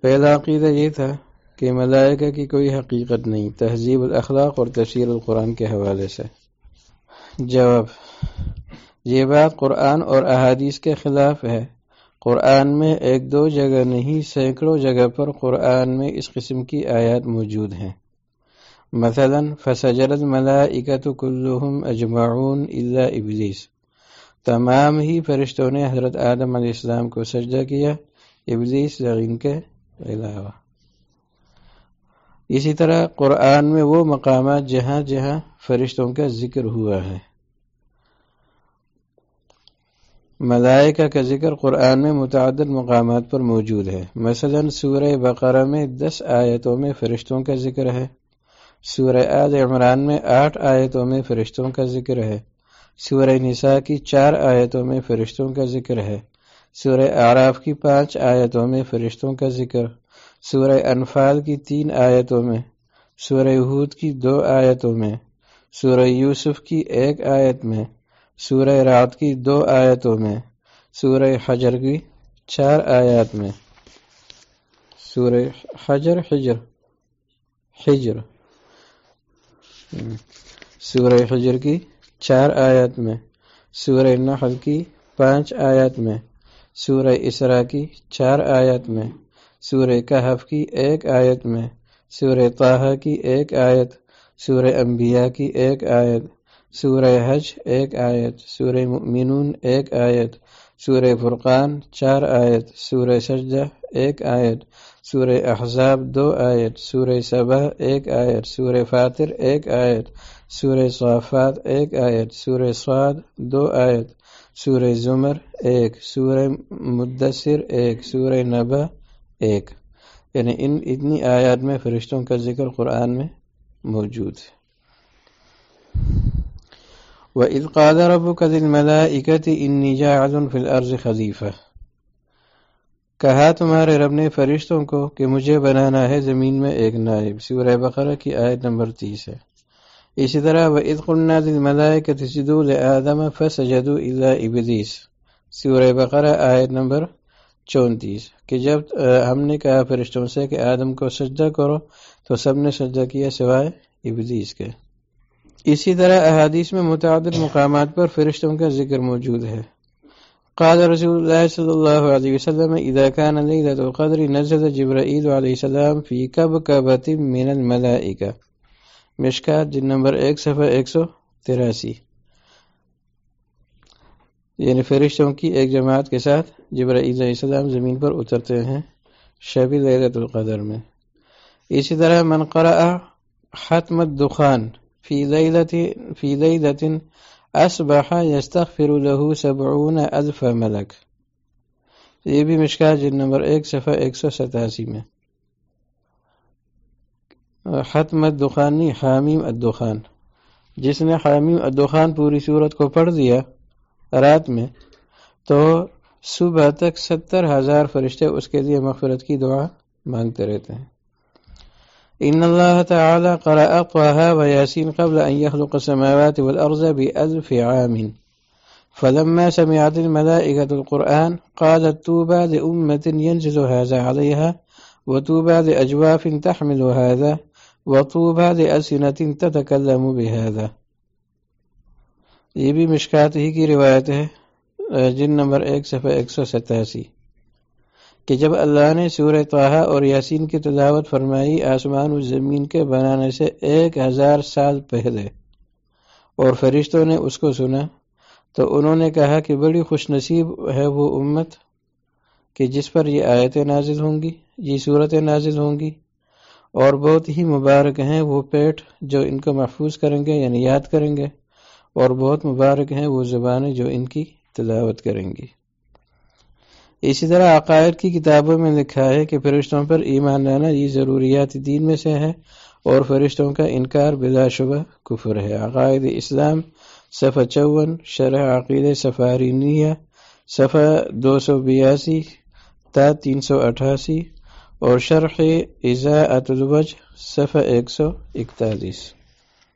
پہلا عقیدہ یہ تھا کہ ملائکہ کی کوئی حقیقت نہیں، تہذیب الاخلاق اور تفسیر القرآن کے حوالے سے۔ جواب یہ بات قرآن اور احادیث کے خلاف ہے۔ قرآن میں ایک دو جگہ نہیں، سینکڑوں جگہ پر قرآن میں اس قسم کی آیات موجود ہیں۔ مثلا فسجر الملائکت کلہم اجمعون الا ابلیس۔ تمام ہی فرشتوں نے حضرت آدم علیہ السلام کو سجدہ کیا، ابلیس لغین کے اسی طرح قرآن میں وہ مقامات جہاں جہاں فرشتوں کا ذکر ہوا ہے۔ ملائکہ کا ذکر قرآن میں متعدد مقامات پر موجود ہے۔ مثلا سورہ بقرہ میں دس آیتوں میں فرشتوں کا ذکر ہے۔ سورہ آل عمران میں آٹھ آیتوں میں فرشتوں کا ذکر ہے۔ سورہ نساء کی چار آیتوں میں فرشتوں کا ذکر ہے۔ سورہ آراف کی پانچ آیتوں میں فرشتوں کا ذکر، سورہ انفال کی تین آیتوں میں، سورہ حود کی دو آیتوں میں، سورہ یوسف کی ایک آیت میں، سورہ رات کی دو آیتوں میں، سورہ حجر کی چار آیات میں۔ سورہ حجر حجر حجر۔ سورہ حجر کی چار آیات میں، سورہ نحل کی پانچ آیات میں۔ سورہ اسرا کی چار آیات میں سورہ کہف کی ایک آیت میں سورہ طاہا کی ایک آیت سورہ انبیاء کی ایک آیت سورہ حج ایک آیت سورہ مؤمنون ایک آیت سورہ فرقان چار آیت سورہ سجدہ ایک آیت سورہ احزاب دو آیت سورہ صبح ایک آیت سورہ فاتر ایک آیت سورہ صافات ایک آیت سورہ سعد دو آیت سورہ زمر ایک، سورہ مدثر ایک، سورہ نبا ایک۔ یعنی ان اتنی آیات میں فرشتوں کا ذکر قرآن میں موجود ہے۔ وَإِذْ قَالَ رَبُّكَ لِلْمَلَائِكَةِ إِنِّي جَاعِلٌ فِي الْأَرْضِ خَلِيفَةً۔ کہا تمہارے رب نے فرشتوں کو کہ مجھے بنانا ہے زمین میں ایک نائب۔ سورہ بقرہ کی آیت نمبر تیس ہے۔ اسی طرح، وَإِذْ قُلْنَا لِلْمَلَائِكَةِ اسْجُدُوا لِآدَمَ فَسَجَدُوا إِلَّا إِبْلِيسَ۔ سورہ بقرہ، آیت نمبر چونتیس۔ کہ جب ہم نے کہا فرشتوں سے کہ آدم کو سجدہ کرو، تو سب نے سجدہ کیا سوائے ابلیس کے۔ اسی طرح احادیث میں متعدد مقامات پر فرشتوں کا ذکر موجود ہے۔ قال رسول اللہ صلی اللہ علیہ وسلم، اذا كان ليلة القدر نزل جبرائیل علیہ السلام فی کبکبت من الملائکہ مشکات جن نمبر ایک، صفحہ ایک سو تراسی۔ یعنی فرشتوں کی ایک جماعت کے ساتھ جبرائیل علیہ السلام زمین پر اترتے ہیں شب لیلت القدر میں۔ اسی طرح من قرأ حتم الدخان في ليلة في ليلة أصبح يستغفر له سبعون ألف ملك یہ بھی مشکا، جن نمبر ایک، صفحہ ایک سو ستاسی میں۔ ختم الدخانی حامیم الدخان۔ جس نے حامیم الدخان پوری صورت کو پڑھ دیا رات میں، تو صبح تک ستر ہزار فرشتے اس کے لیے مغفرت کی دعا مانگتے رہتے ہیں۔ إن الله تعالى قرأ طه وياسين قبل أن يخلق السماوات والأرض بألف عام۔ فلما سمعت الملائكة القرآن قالت توبى لأمة ينزل هذا عليها وتوبى لأجواف تحمل هذا۔ وطوبى لأسنة تتكلم بهذا۔ یہ بھی مشکات ہی کی روایت ہے، جن نمبر ایک، صفحہ ایک سو ستاسی۔ کہ جب اللہ نے سورہ طاہا اور یاسین کی تلاوت فرمائی، آسمان و زمین کے بنانے سے ایک ہزار سال پہلے اور فرشتوں نے اس کو سنا، تو انہوں نے کہا کہ بڑی خوش نصیب ہے وہ امت کہ جس پر یہ آیتیں نازل ہوں گی، یہ صورتیں نازل ہوں گی۔ اور بہت ہی مبارک ہیں وہ پیٹ جو ان کو محفوظ کریں گے یعنی یاد کریں گے، اور بہت مبارک ہیں وہ زبانیں جو ان کی تلاوت کریں گی۔ اسی طرح عقائد کی کتابوں میں لکھا ہے کہ فرشتوں پر ایمان لانا یہ ضروریات دین میں سے ہے، اور فرشتوں کا انکار بلا شبہ کفر ہے۔ عقائد اسلام، صفحہ چون، شرح عقید سفارینیہ، صفحہ دو سو بیاسی تا تین سو اٹھاسی اور شرح ازا اتوج صفحہ ایک سو اکتالیس۔